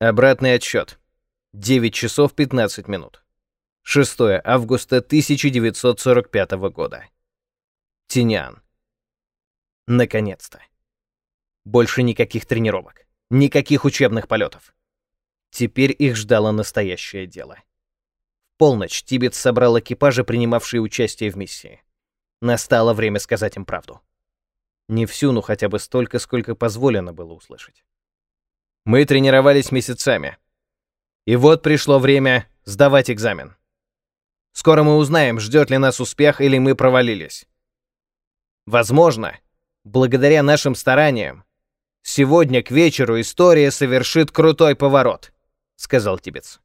Обратный отсчет. 9 часов 15 минут. 6 августа 1945 года. Тинян. Наконец-то. Больше никаких тренировок, никаких учебных полетов. Теперь их ждало настоящее дело. В полночь Тибет собрал экипажи, принимавшие участие в миссии. Настало время сказать им правду. Не всю, но хотя бы столько, сколько позволено было услышать. Мы тренировались месяцами. И вот пришло время сдавать экзамен. Скоро мы узнаем, ждет ли нас успех или мы провалились. Возможно, благодаря нашим стараниям, сегодня к вечеру история совершит крутой поворот, сказал Тибец.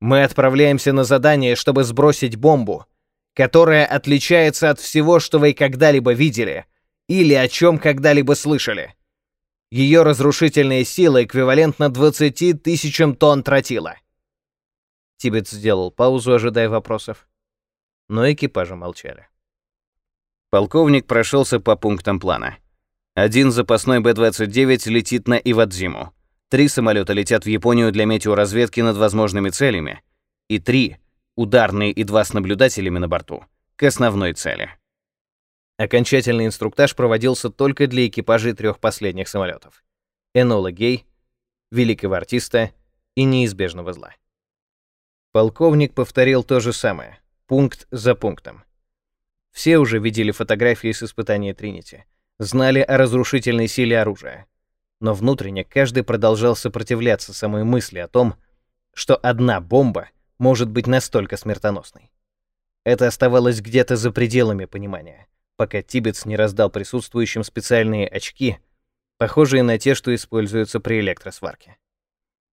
Мы отправляемся на задание, чтобы сбросить бомбу, которая отличается от всего, что вы когда-либо видели или о чем когда-либо слышали. Ее разрушительная сила эквивалентна 20 тысячам тонн тротила. Тибет сделал паузу, ожидая вопросов. Но экипажи молчали. Полковник прошелся по пунктам плана. Один запасной Б-29 летит на Ивадзиму. Три самолета летят в Японию для метеоразведки над возможными целями. И три, ударные и два с наблюдателями на борту, к основной цели. Окончательный инструктаж проводился только для экипажей трех последних самолетов. Энола Гей, Великого Артиста и Неизбежного Зла. Полковник повторил то же самое, пункт за пунктом. Все уже видели фотографии с испытания Тринити, знали о разрушительной силе оружия. Но внутренне каждый продолжал сопротивляться самой мысли о том, что одна бомба может быть настолько смертоносной. Это оставалось где-то за пределами понимания пока Тибетс не раздал присутствующим специальные очки, похожие на те, что используются при электросварке.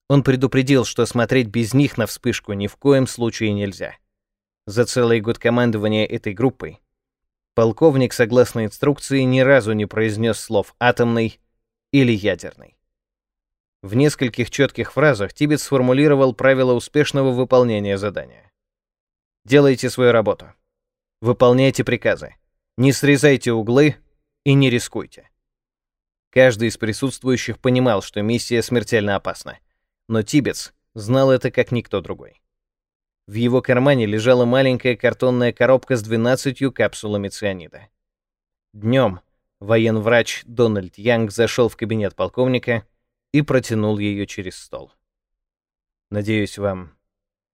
Он предупредил, что смотреть без них на вспышку ни в коем случае нельзя. За целый год командования этой группой полковник, согласно инструкции, ни разу не произнес слов «атомный» или «ядерный». В нескольких четких фразах Тибет сформулировал правила успешного выполнения задания. Делайте свою работу. Выполняйте приказы. Не срезайте углы и не рискуйте. Каждый из присутствующих понимал, что миссия смертельно опасна, но Тибец знал это как никто другой. В его кармане лежала маленькая картонная коробка с 12 капсулами цианида. Днем военврач Дональд Янг зашел в кабинет полковника и протянул ее через стол. «Надеюсь, вам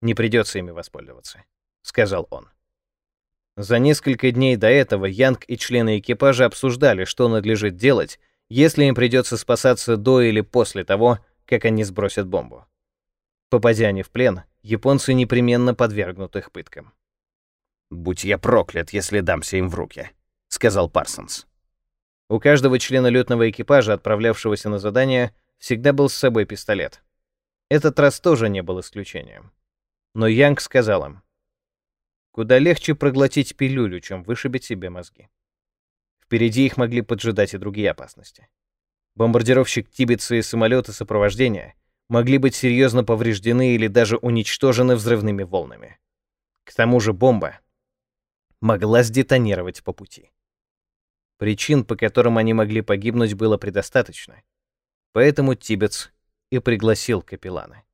не придется ими воспользоваться», — сказал он. За несколько дней до этого Янг и члены экипажа обсуждали, что надлежит делать, если им придется спасаться до или после того, как они сбросят бомбу. Попадя они в плен, японцы непременно подвергнут их пыткам. «Будь я проклят, если дамся им в руки», — сказал Парсонс. У каждого члена летного экипажа, отправлявшегося на задание, всегда был с собой пистолет. Этот раз тоже не был исключением. Но Янг сказал им, Куда легче проглотить пилюлю, чем вышибить себе мозги. Впереди их могли поджидать и другие опасности. Бомбардировщик Тибетса и самолеты сопровождения могли быть серьезно повреждены или даже уничтожены взрывными волнами. К тому же бомба могла сдетонировать по пути. Причин, по которым они могли погибнуть, было предостаточно. Поэтому Тибетс и пригласил капеллана.